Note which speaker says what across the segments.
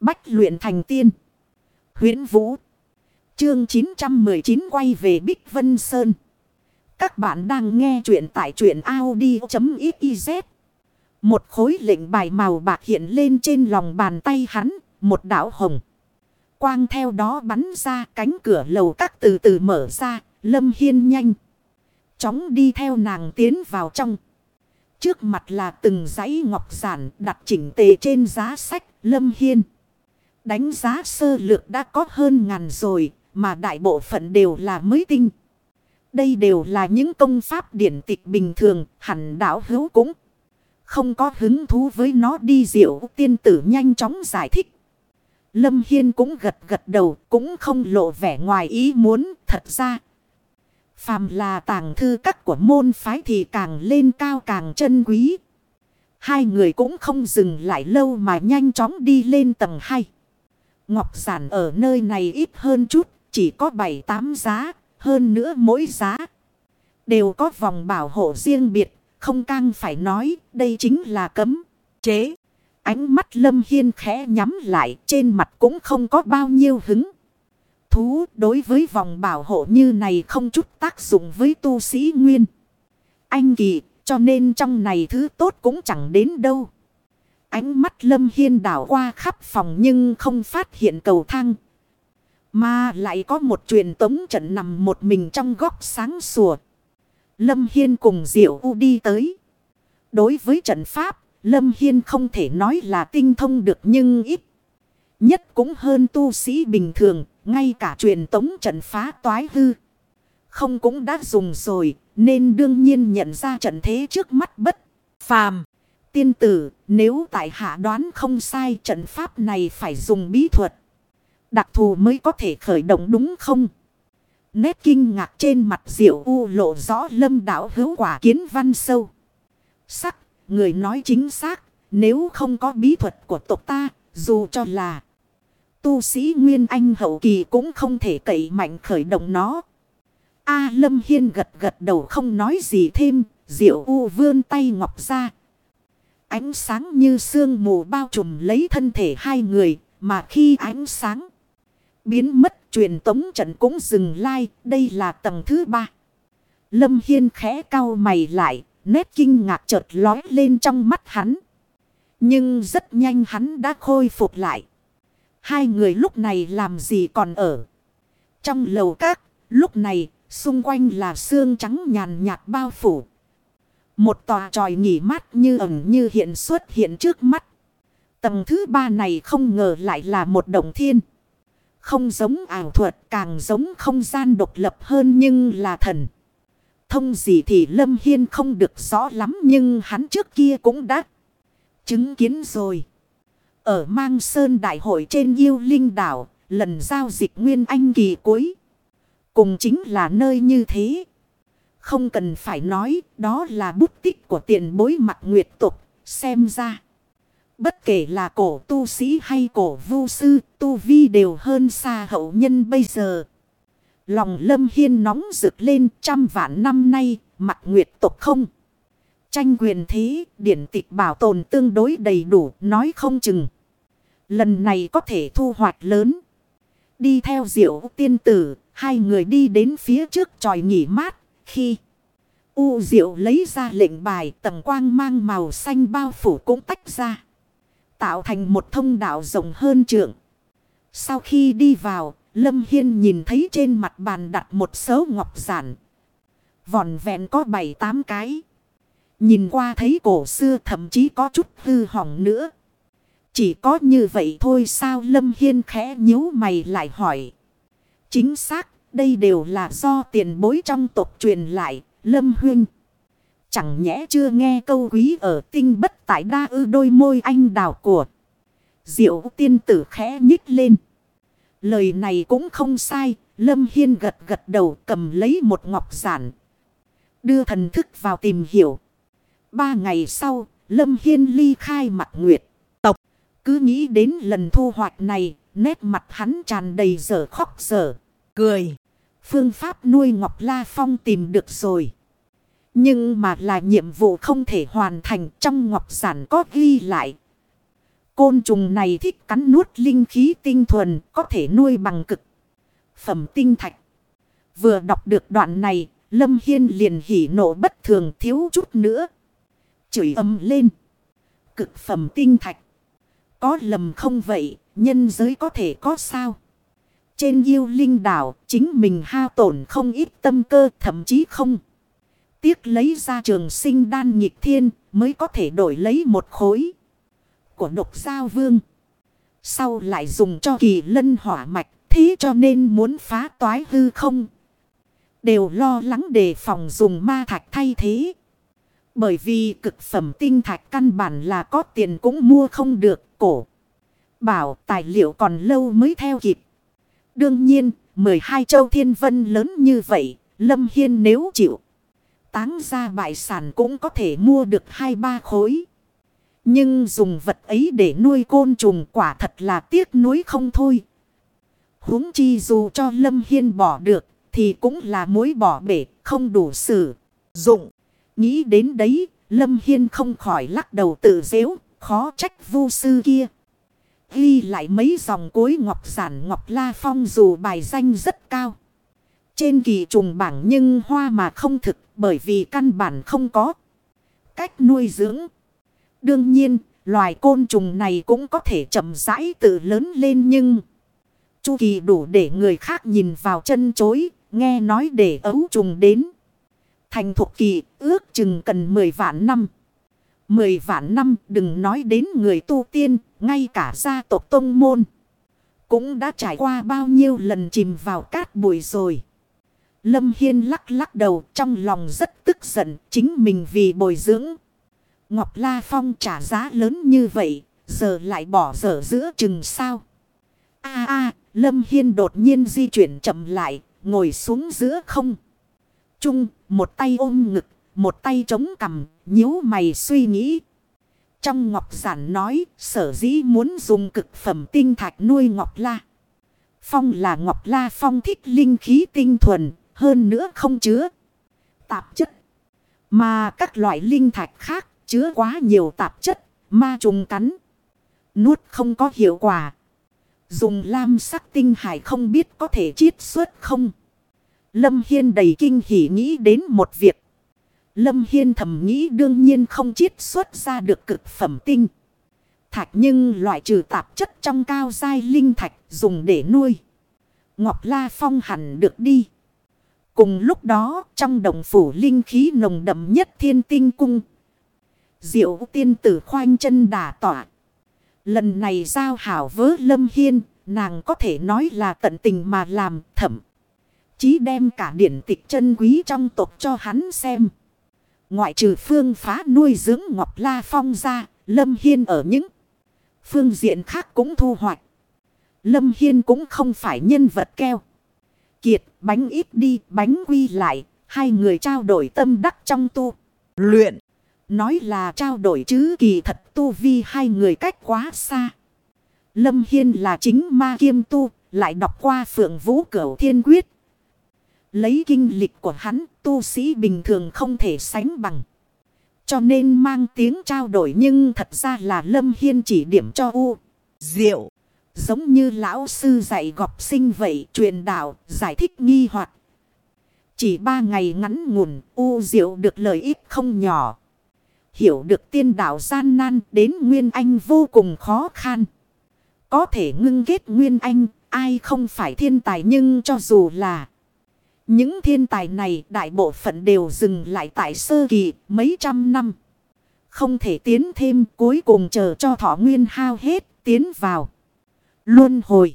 Speaker 1: Bách luyện thành tiên. huyễn Vũ. Chương 919 quay về Bích Vân Sơn. Các bạn đang nghe truyện tại truyện Audi.xyz. Một khối lệnh bài màu bạc hiện lên trên lòng bàn tay hắn. Một đảo hồng. Quang theo đó bắn ra, cánh cửa lầu các từ từ mở ra. Lâm Hiên nhanh. Chóng đi theo nàng tiến vào trong. Trước mặt là từng dãy ngọc giản đặt chỉnh tề trên giá sách, Lâm Hiên. Đánh giá sơ lược đã có hơn ngàn rồi, mà đại bộ phận đều là mới tinh. Đây đều là những công pháp điển tịch bình thường, hẳn đảo hữu cũng không có hứng thú với nó đi diệu tiên tử nhanh chóng giải thích. Lâm Hiên cũng gật gật đầu, cũng không lộ vẻ ngoài ý muốn thật ra, Phàm là tàng thư các của môn phái thì càng lên cao càng chân quý. Hai người cũng không dừng lại lâu mà nhanh chóng đi lên tầng 2. Ngọc giản ở nơi này ít hơn chút, chỉ có 7-8 giá, hơn nữa mỗi giá. Đều có vòng bảo hộ riêng biệt, không căng phải nói, đây chính là cấm, chế. Ánh mắt Lâm Hiên khẽ nhắm lại, trên mặt cũng không có bao nhiêu hứng thú đối với vòng bảo hộ như này không chút tác dụng với tu sĩ nguyên. Anh kỳ cho nên trong này thứ tốt cũng chẳng đến đâu. Ánh mắt lâm hiên đảo qua khắp phòng nhưng không phát hiện cầu thang. Mà lại có một truyền tống trận nằm một mình trong góc sáng sủa. Lâm Hiên cùng Diệu U đi tới. Đối với trận pháp, Lâm Hiên không thể nói là tinh thông được nhưng ít. Nhất cũng hơn tu sĩ bình thường, ngay cả truyền tống trận phá toái hư. Không cũng đã dùng rồi, nên đương nhiên nhận ra trận thế trước mắt bất phàm. Tiên tử, nếu tại hạ đoán không sai trận pháp này phải dùng bí thuật. Đặc thù mới có thể khởi động đúng không? Nét kinh ngạc trên mặt diệu u lộ rõ lâm đảo hữu quả kiến văn sâu. Sắc, người nói chính xác, nếu không có bí thuật của tộc ta, dù cho là Tu sĩ Nguyên Anh hậu kỳ cũng không thể cậy mạnh khởi động nó. A Lâm Hiên gật gật đầu không nói gì thêm. Diệu U vươn tay ngọc ra. Ánh sáng như sương mù bao trùm lấy thân thể hai người. Mà khi ánh sáng biến mất truyền tống trận cũng dừng lai. Đây là tầng thứ ba. Lâm Hiên khẽ cau mày lại. Nét kinh ngạc chợt lói lên trong mắt hắn. Nhưng rất nhanh hắn đã khôi phục lại. Hai người lúc này làm gì còn ở. Trong lầu các, lúc này, xung quanh là xương trắng nhàn nhạt bao phủ. Một tòa tròi nghỉ mát như ẩn như hiện xuất hiện trước mắt. Tầng thứ ba này không ngờ lại là một động thiên. Không giống ảo thuật càng giống không gian độc lập hơn nhưng là thần. Thông gì thì Lâm Hiên không được rõ lắm nhưng hắn trước kia cũng đã chứng kiến rồi. Ở Mang Sơn Đại hội trên yêu linh đảo, lần giao dịch Nguyên Anh kỳ cuối. Cùng chính là nơi như thế. Không cần phải nói, đó là bút tích của tiền bối mặt nguyệt tục, xem ra. Bất kể là cổ tu sĩ hay cổ vu sư, tu vi đều hơn xa hậu nhân bây giờ. Lòng lâm hiên nóng rực lên trăm vạn năm nay, mặt nguyệt tục không. Tranh quyền thế, điển tịch bảo tồn tương đối đầy đủ, nói không chừng. Lần này có thể thu hoạch lớn. Đi theo diệu tiên tử, hai người đi đến phía trước tròi nghỉ mát. Khi U diệu lấy ra lệnh bài tầng quang mang màu xanh bao phủ cũng tách ra. Tạo thành một thông đạo rộng hơn trượng. Sau khi đi vào, Lâm Hiên nhìn thấy trên mặt bàn đặt một số ngọc giản. Vòn vẹn có 7-8 cái. Nhìn qua thấy cổ xưa thậm chí có chút hư hỏng nữa. Chỉ có như vậy thôi sao Lâm Hiên khẽ nhíu mày lại hỏi. Chính xác, đây đều là do tiền bối trong tộc truyền lại, Lâm Huyên. Chẳng nhẽ chưa nghe câu quý ở tinh bất tại đa ư đôi môi anh đào của. Diệu tiên tử khẽ nhích lên. Lời này cũng không sai, Lâm Hiên gật gật đầu cầm lấy một ngọc giản. Đưa thần thức vào tìm hiểu. Ba ngày sau, Lâm Hiên ly khai mặt nguyệt. tộc Cứ nghĩ đến lần thu hoạch này, nét mặt hắn tràn đầy dở khóc dở, cười. Phương pháp nuôi Ngọc La Phong tìm được rồi. Nhưng mà là nhiệm vụ không thể hoàn thành trong Ngọc Giản có ghi lại. côn trùng này thích cắn nuốt linh khí tinh thuần có thể nuôi bằng cực. Phẩm tinh thạch. Vừa đọc được đoạn này, Lâm Hiên liền hỉ nộ bất thường thiếu chút nữa. Chửi âm lên. Cực phẩm tinh thạch. Có lầm không vậy, nhân giới có thể có sao? Trên yêu linh đảo, chính mình hao tổn không ít tâm cơ, thậm chí không. Tiếc lấy ra trường sinh đan nhịp thiên, mới có thể đổi lấy một khối của độc giao vương. Sau lại dùng cho kỳ lân hỏa mạch, thế cho nên muốn phá toái hư không. Đều lo lắng đề phòng dùng ma thạch thay thế. Bởi vì cực phẩm tinh thạch căn bản là có tiền cũng mua không được cổ. Bảo tài liệu còn lâu mới theo kịp. Đương nhiên, 12 châu thiên vân lớn như vậy, Lâm Hiên nếu chịu. Táng ra bại sản cũng có thể mua được hai ba khối. Nhưng dùng vật ấy để nuôi côn trùng quả thật là tiếc nuối không thôi. huống chi dù cho Lâm Hiên bỏ được thì cũng là mối bỏ bể không đủ sử dụng. Nghĩ đến đấy Lâm Hiên không khỏi lắc đầu tự dễu khó trách vu sư kia. Ghi lại mấy dòng cuối ngọc giản ngọc la phong dù bài danh rất cao. Trên kỳ trùng bảng nhưng hoa mà không thực bởi vì căn bản không có cách nuôi dưỡng. Đương nhiên, loài côn trùng này cũng có thể chậm rãi tự lớn lên nhưng... Chu kỳ đủ để người khác nhìn vào chân chối, nghe nói để ấu trùng đến. Thành thuộc kỳ ước chừng cần 10 vạn năm. 10 vạn năm đừng nói đến người tu tiên, ngay cả gia tộc tông môn. Cũng đã trải qua bao nhiêu lần chìm vào cát bụi rồi. Lâm Hiên lắc lắc đầu trong lòng rất tức giận chính mình vì bồi dưỡng. Ngọc La Phong trả giá lớn như vậy, giờ lại bỏ dở giữa chừng sao. a a Lâm Hiên đột nhiên di chuyển chậm lại, ngồi xuống giữa không. Trung, một tay ôm ngực, một tay chống cằm, nhíu mày suy nghĩ. Trong Ngọc Giản nói, sở dĩ muốn dùng cực phẩm tinh thạch nuôi Ngọc La. Phong là Ngọc La Phong thích linh khí tinh thuần, hơn nữa không chứa tạp chất. Mà các loại linh thạch khác chứa quá nhiều tạp chất, ma trùng cắn. Nuốt không có hiệu quả. Dùng lam sắc tinh hải không biết có thể chiết xuất không. Lâm Hiên đầy kinh hỉ nghĩ đến một việc. Lâm Hiên thầm nghĩ đương nhiên không chiết xuất ra được cực phẩm tinh. Thạch nhưng loại trừ tạp chất trong cao dai linh thạch dùng để nuôi. Ngọc La Phong hẳn được đi. Cùng lúc đó trong đồng phủ linh khí nồng đậm nhất thiên tinh cung. Diệu tiên tử khoanh chân đà tỏa. Lần này giao hảo với Lâm Hiên, nàng có thể nói là tận tình mà làm thẩm. Chí đem cả điển tịch chân quý trong tộc cho hắn xem. Ngoại trừ phương phá nuôi dưỡng Ngọc La Phong ra, Lâm Hiên ở những phương diện khác cũng thu hoạch. Lâm Hiên cũng không phải nhân vật keo. Kiệt, bánh ít đi, bánh quy lại, hai người trao đổi tâm đắc trong tu. Luyện, nói là trao đổi chứ kỳ thật tu vi hai người cách quá xa. Lâm Hiên là chính ma kiêm tu, lại đọc qua phượng vũ cửu thiên quyết. Lấy kinh lịch của hắn, tu sĩ bình thường không thể sánh bằng. Cho nên mang tiếng trao đổi nhưng thật ra là Lâm Hiên chỉ điểm cho U. Diệu. Giống như lão sư dạy gọc sinh vậy, truyền đạo, giải thích nghi hoặc Chỉ ba ngày ngắn ngủn, U Diệu được lợi ích không nhỏ. Hiểu được tiên đạo gian nan đến Nguyên Anh vô cùng khó khăn. Có thể ngưng kết Nguyên Anh, ai không phải thiên tài nhưng cho dù là những thiên tài này đại bộ phận đều dừng lại tại sơ kỳ, mấy trăm năm. Không thể tiến thêm, cuối cùng chờ cho thọ nguyên hao hết, tiến vào. Luân hồi.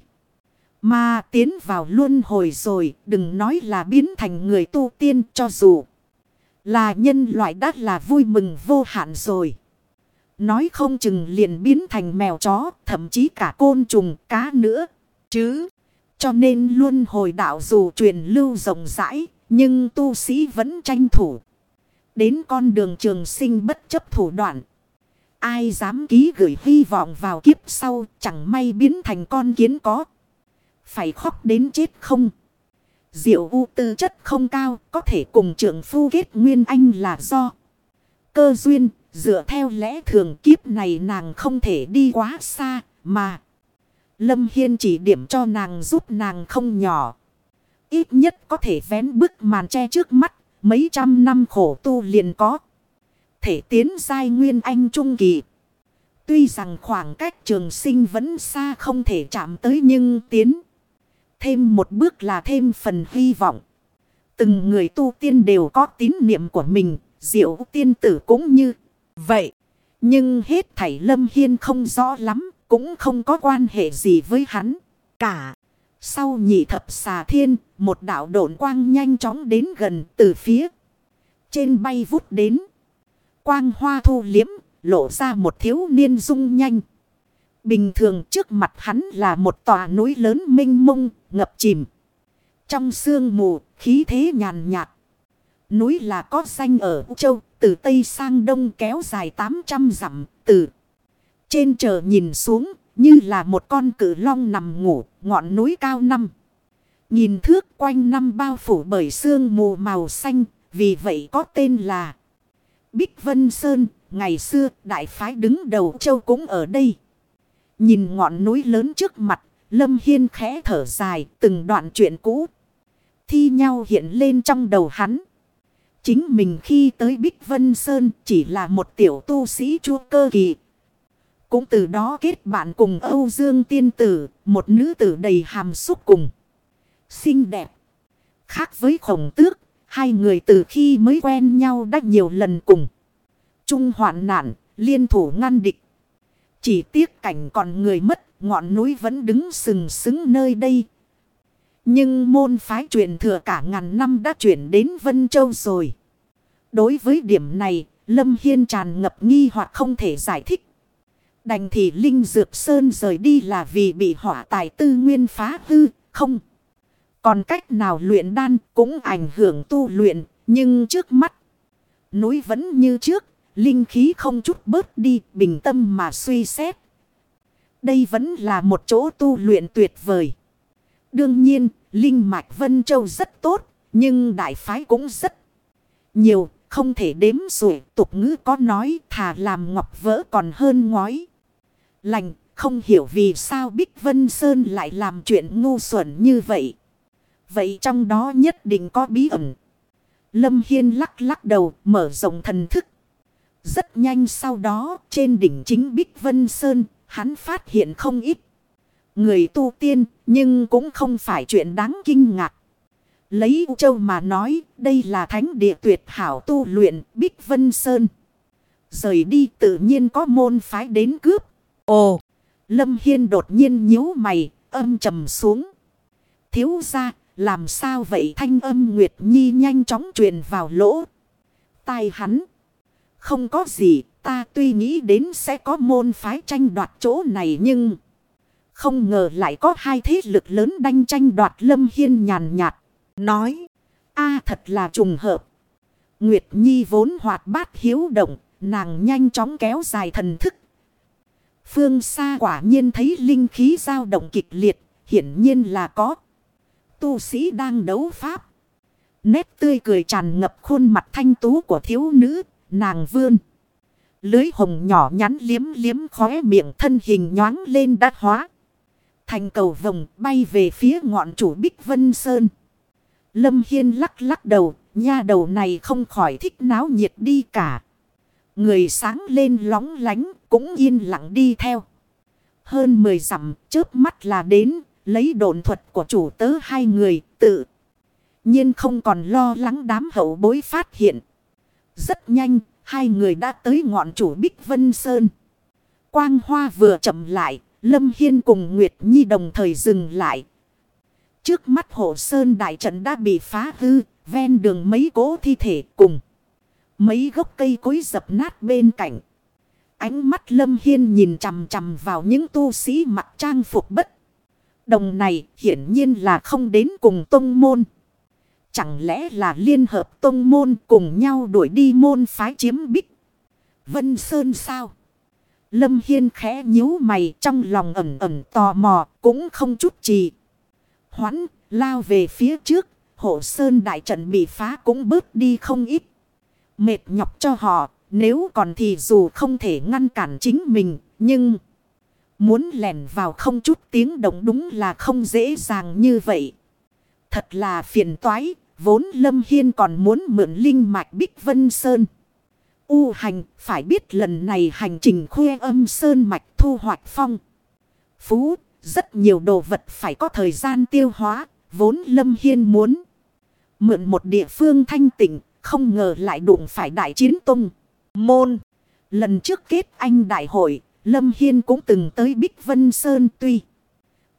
Speaker 1: Mà tiến vào luân hồi rồi, đừng nói là biến thành người tu tiên cho dù là nhân loại đã là vui mừng vô hạn rồi. Nói không chừng liền biến thành mèo chó, thậm chí cả côn trùng, cá nữa. Chứ. Cho nên luôn hồi đạo dù truyền lưu rộng rãi, nhưng tu sĩ vẫn tranh thủ. Đến con đường trường sinh bất chấp thủ đoạn. Ai dám ký gửi hy vọng vào kiếp sau chẳng may biến thành con kiến có. Phải khóc đến chết không? Diệu u tư chất không cao có thể cùng trưởng phu kết nguyên anh là do. Cơ duyên, Dựa theo lẽ thường kiếp này nàng không thể đi quá xa mà. Lâm Hiên chỉ điểm cho nàng giúp nàng không nhỏ. Ít nhất có thể vén bức màn che trước mắt. Mấy trăm năm khổ tu liền có. Thể tiến giai nguyên anh trung kỳ. Tuy rằng khoảng cách trường sinh vẫn xa không thể chạm tới nhưng tiến. Thêm một bước là thêm phần hy vọng. Từng người tu tiên đều có tín niệm của mình. Diệu tiên tử cũng như vậy. Nhưng hết thảy Lâm Hiên không rõ lắm. Cũng không có quan hệ gì với hắn. Cả. Sau nhị thập xà thiên. Một đạo độn quang nhanh chóng đến gần từ phía. Trên bay vút đến. Quang hoa thu liếm. Lộ ra một thiếu niên dung nhanh. Bình thường trước mặt hắn là một tòa núi lớn minh mông, ngập chìm. Trong sương mù, khí thế nhàn nhạt. Núi là có xanh ở châu, từ Tây sang Đông kéo dài 800 dặm, từ trên trời nhìn xuống, như là một con cử long nằm ngủ, ngọn núi cao năm. Nhìn thước quanh năm bao phủ bởi sương mù màu xanh, vì vậy có tên là Bích Vân Sơn, ngày xưa đại phái đứng đầu châu cũng ở đây. Nhìn ngọn núi lớn trước mặt, Lâm Hiên khẽ thở dài, từng đoạn chuyện cũ. Thi nhau hiện lên trong đầu hắn. Chính mình khi tới Bích Vân Sơn chỉ là một tiểu tu sĩ chua cơ kỳ. Cũng từ đó kết bạn cùng Âu Dương Tiên Tử, một nữ tử đầy hàm xúc cùng. Xinh đẹp. Khác với khổng tước, hai người từ khi mới quen nhau đã nhiều lần cùng. Trung hoạn nạn, liên thủ ngăn địch. Chỉ tiếc cảnh còn người mất, ngọn núi vẫn đứng sừng sững nơi đây. Nhưng môn phái truyền thừa cả ngàn năm đã chuyển đến Vân Châu rồi. Đối với điểm này, Lâm Hiên tràn ngập nghi hoặc không thể giải thích. Đành thì Linh Dược Sơn rời đi là vì bị hỏa tài tư nguyên phá hư, không. Còn cách nào luyện đan cũng ảnh hưởng tu luyện, nhưng trước mắt, núi vẫn như trước, linh khí không chút bớt đi, bình tâm mà suy xét. Đây vẫn là một chỗ tu luyện tuyệt vời. Đương nhiên, Linh Mạch Vân Châu rất tốt, nhưng đại phái cũng rất nhiều, không thể đếm xuể. Tục ngữ có nói thà làm ngọc vỡ còn hơn ngói. Lành, không hiểu vì sao Bích Vân Sơn lại làm chuyện ngu xuẩn như vậy. Vậy trong đó nhất định có bí ẩn. Lâm Hiên lắc lắc đầu, mở rộng thần thức. Rất nhanh sau đó, trên đỉnh chính Bích Vân Sơn, hắn phát hiện không ít. Người tu tiên, nhưng cũng không phải chuyện đáng kinh ngạc. Lấy U Châu mà nói, đây là thánh địa tuyệt hảo tu luyện Bích Vân Sơn. Rời đi tự nhiên có môn phái đến cướp. Ồ, Lâm Hiên đột nhiên nhíu mày, âm trầm xuống. Thiếu ra, làm sao vậy thanh âm Nguyệt Nhi nhanh chóng truyền vào lỗ. Tai hắn. Không có gì, ta tuy nghĩ đến sẽ có môn phái tranh đoạt chỗ này nhưng... Không ngờ lại có hai thế lực lớn đanh tranh đoạt Lâm Hiên nhàn nhạt. Nói, a thật là trùng hợp. Nguyệt Nhi vốn hoạt bát hiếu động, nàng nhanh chóng kéo dài thần thức. Phương xa quả nhiên thấy linh khí dao động kịch liệt, hiển nhiên là có. Tu sĩ đang đấu pháp. Nét tươi cười tràn ngập khuôn mặt thanh tú của thiếu nữ, nàng vươn. Lưới hồng nhỏ nhắn liếm liếm khóe miệng thân hình nhoáng lên đắt hóa. Thành cầu vồng bay về phía ngọn chủ Bích Vân Sơn. Lâm Hiên lắc lắc đầu, nha đầu này không khỏi thích náo nhiệt đi cả. Người sáng lên lóng lánh, cũng yên lặng đi theo. Hơn 10 dặm, chớp mắt là đến, lấy độn thuật của chủ tớ hai người, tự. nhiên không còn lo lắng đám hậu bối phát hiện. Rất nhanh, hai người đã tới ngọn chủ Bích Vân Sơn. Quang hoa vừa chậm lại, Lâm Hiên cùng Nguyệt Nhi đồng thời dừng lại. Trước mắt hộ sơn đại trận đã bị phá hư, ven đường mấy cố thi thể cùng. Mấy gốc cây cối dập nát bên cạnh. Ánh mắt Lâm Hiên nhìn chằm chằm vào những tu sĩ mặc trang phục bất. Đồng này hiển nhiên là không đến cùng tông môn. Chẳng lẽ là liên hợp tông môn cùng nhau đuổi đi môn phái chiếm bích. Vân Sơn sao? Lâm Hiên khẽ nhíu mày trong lòng ẩm ẩm tò mò cũng không chút gì. Hoãn lao về phía trước, hộ sơn đại trận bị phá cũng bớt đi không ít. Mệt nhọc cho họ, nếu còn thì dù không thể ngăn cản chính mình, nhưng muốn lẻn vào không chút tiếng động đúng là không dễ dàng như vậy. Thật là phiền toái, vốn Lâm Hiên còn muốn mượn linh mạch Bích Vân Sơn. U hành, phải biết lần này hành trình khuê âm Sơn mạch thu hoạch phong. Phú, rất nhiều đồ vật phải có thời gian tiêu hóa, vốn Lâm Hiên muốn. Mượn một địa phương thanh tịnh, không ngờ lại đụng phải đại chiến tung. Môn, lần trước kết anh đại hội, Lâm Hiên cũng từng tới Bích Vân Sơn tuy.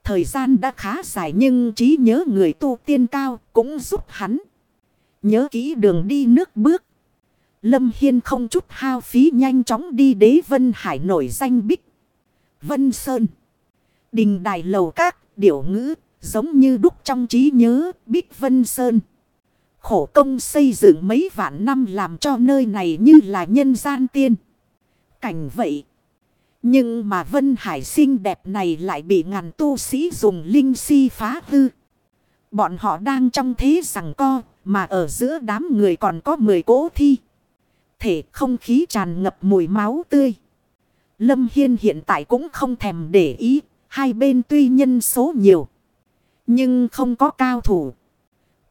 Speaker 1: Thời gian đã khá dài nhưng trí nhớ người tu tiên cao cũng giúp hắn. Nhớ kỹ đường đi nước bước. Lâm Hiên không chút hao phí nhanh chóng đi đế Vân Hải nổi danh Bích. Vân Sơn. Đình đài lầu các, điểu ngữ, giống như đúc trong trí nhớ Bích Vân Sơn. Khổ công xây dựng mấy vạn năm làm cho nơi này như là nhân gian tiên. Cảnh vậy. Nhưng mà Vân Hải xinh đẹp này lại bị ngàn tu sĩ dùng linh si phá hư. Bọn họ đang trong thế rằng co, mà ở giữa đám người còn có 10 cỗ thi. Thể không khí tràn ngập mùi máu tươi. Lâm Hiên hiện tại cũng không thèm để ý, hai bên tuy nhân số nhiều. Nhưng không có cao thủ.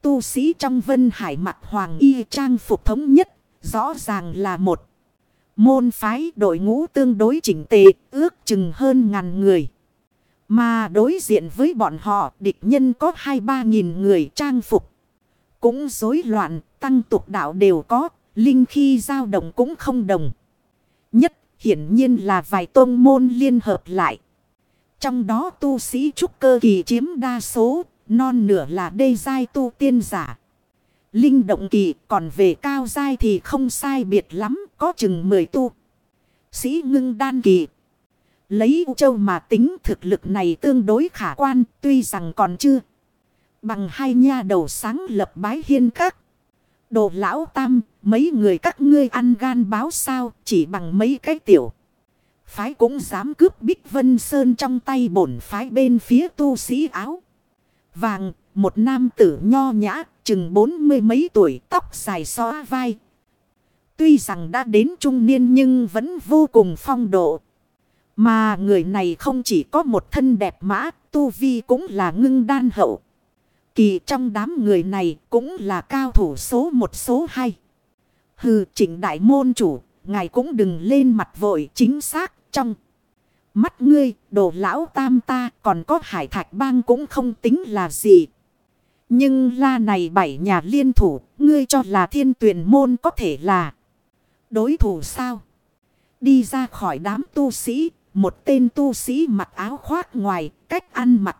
Speaker 1: Tu sĩ trong Vân Hải mặt hoàng y trang phục thống nhất, rõ ràng là một. Môn phái đội ngũ tương đối chỉnh tề, ước chừng hơn ngàn người. Mà đối diện với bọn họ, địch nhân có hai ba nghìn người trang phục. Cũng rối loạn, tăng tục đạo đều có, linh khi dao động cũng không đồng. Nhất, hiển nhiên là vài tôn môn liên hợp lại. Trong đó tu sĩ trúc cơ kỳ chiếm đa số, non nửa là đê giai tu tiên giả. Linh động kỳ còn về cao giai thì không sai biệt lắm, có chừng 10 tu. Sĩ ngưng đan kỳ. Lấy U Châu mà tính thực lực này tương đối khả quan, tuy rằng còn chưa. Bằng hai nha đầu sáng lập bái hiên các. Đồ lão tam, mấy người các ngươi ăn gan báo sao, chỉ bằng mấy cái tiểu. Phái cũng dám cướp Bích Vân Sơn trong tay bổn phái bên phía tu sĩ áo. Vàng, một nam tử nho nhã, chừng bốn mươi mấy tuổi, tóc dài xóa vai. Tuy rằng đã đến trung niên nhưng vẫn vô cùng phong độ. Mà người này không chỉ có một thân đẹp mã, tu vi cũng là ngưng đan hậu. Kỳ trong đám người này cũng là cao thủ số một số hai. Hừ chỉnh đại môn chủ, ngài cũng đừng lên mặt vội chính xác trong. Mắt ngươi, đồ lão tam ta còn có hải thạch bang cũng không tính là gì. Nhưng la này bảy nhà liên thủ, ngươi cho là thiên tuyển môn có thể là đối thủ sao? Đi ra khỏi đám tu sĩ, một tên tu sĩ mặc áo khoác ngoài, cách ăn mặc.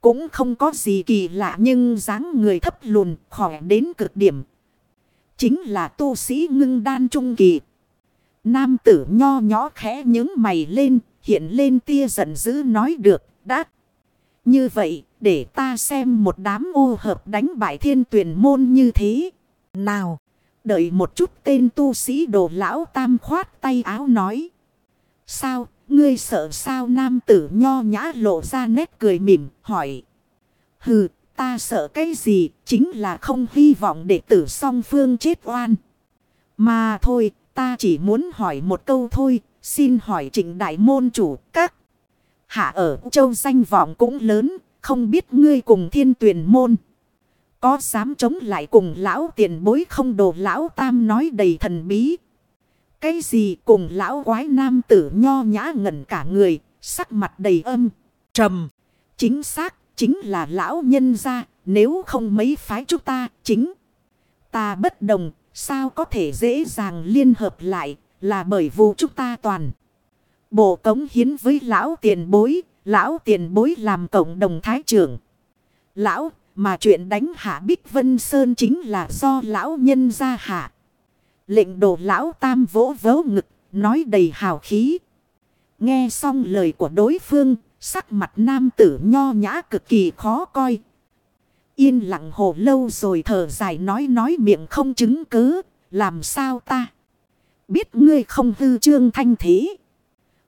Speaker 1: Cũng không có gì kỳ lạ nhưng dáng người thấp lùn, khỏi đến cực điểm. Chính là tu sĩ ngưng đan trung kỳ. Nam tử nho nhỏ khẽ những mày lên, hiện lên tia giận dữ nói được, đã. Như vậy, để ta xem một đám ô hợp đánh bại thiên tuyển môn như thế. Nào, đợi một chút tên tu sĩ đồ lão tam khoát tay áo nói. Sao, ngươi sợ sao nam tử nho nhã lộ ra nét cười mỉm, hỏi. Hừ, ta sợ cái gì, chính là không hy vọng để tử song phương chết oan. Mà thôi, ta chỉ muốn hỏi một câu thôi, xin hỏi trịnh đại môn chủ các. Hạ ở châu danh vọng cũng lớn, không biết ngươi cùng thiên tuyển môn. Có dám chống lại cùng lão tiền bối không đồ lão tam nói đầy thần bí. Cái gì cùng lão quái nam tử nho nhã ngẩn cả người, sắc mặt đầy âm, trầm. Chính xác, chính là lão nhân gia, nếu không mấy phái chúng ta, chính. Ta bất đồng, sao có thể dễ dàng liên hợp lại, là bởi vụ chúng ta toàn. Bộ cống hiến với lão tiền bối, Lão tiền bối làm cộng đồng thái trưởng. Lão, mà chuyện đánh hạ Bích Vân Sơn chính là do lão nhân ra hạ. Lệnh đồ lão tam vỗ vớ ngực, nói đầy hào khí. Nghe xong lời của đối phương, sắc mặt nam tử nho nhã cực kỳ khó coi. Yên lặng hồ lâu rồi thở dài nói nói miệng không chứng cứ, làm sao ta? Biết ngươi không hư trương thanh thế.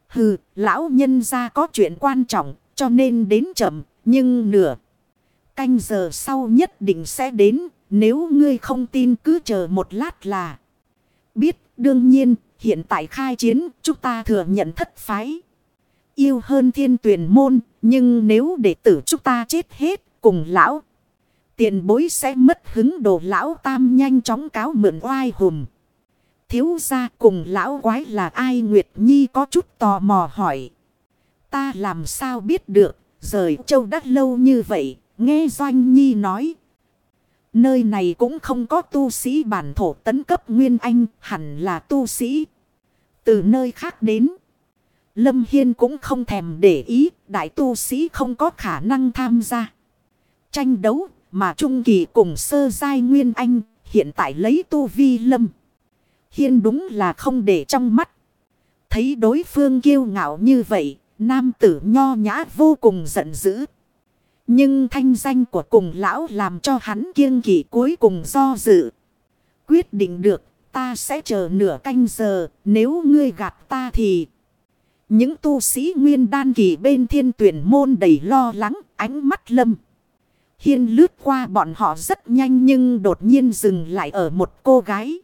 Speaker 1: Hừ, lão nhân ra có chuyện quan trọng, cho nên đến chậm, nhưng nửa. Canh giờ sau nhất định sẽ đến, nếu ngươi không tin cứ chờ một lát là. Biết, Đương nhiên, hiện tại khai chiến, chúng ta thừa nhận thất phái. Yêu hơn thiên tuyển môn, nhưng nếu đệ tử chúng ta chết hết cùng lão. Tiền bối sẽ mất hứng đồ lão tam nhanh chóng cáo mượn oai hùm. Thiếu ra cùng lão quái là ai Nguyệt Nhi có chút tò mò hỏi. Ta làm sao biết được, rời châu đất lâu như vậy, nghe Doanh Nhi nói. Nơi này cũng không có tu sĩ bản thổ tấn cấp Nguyên Anh, hẳn là tu sĩ. Từ nơi khác đến. Lâm Hiên cũng không thèm để ý, đại tu sĩ không có khả năng tham gia. Tranh đấu, mà Trung Kỳ cùng sơ giai Nguyên Anh, hiện tại lấy tu vi Lâm. Hiên đúng là không để trong mắt. Thấy đối phương kiêu ngạo như vậy, nam tử nho nhã vô cùng giận dữ. Nhưng thanh danh của cùng lão làm cho hắn kiêng kỵ cuối cùng do dự. Quyết định được, ta sẽ chờ nửa canh giờ, nếu ngươi gạt ta thì... Những tu sĩ nguyên đan kỳ bên thiên tuyển môn đầy lo lắng, ánh mắt lâm. Hiên lướt qua bọn họ rất nhanh nhưng đột nhiên dừng lại ở một cô gái.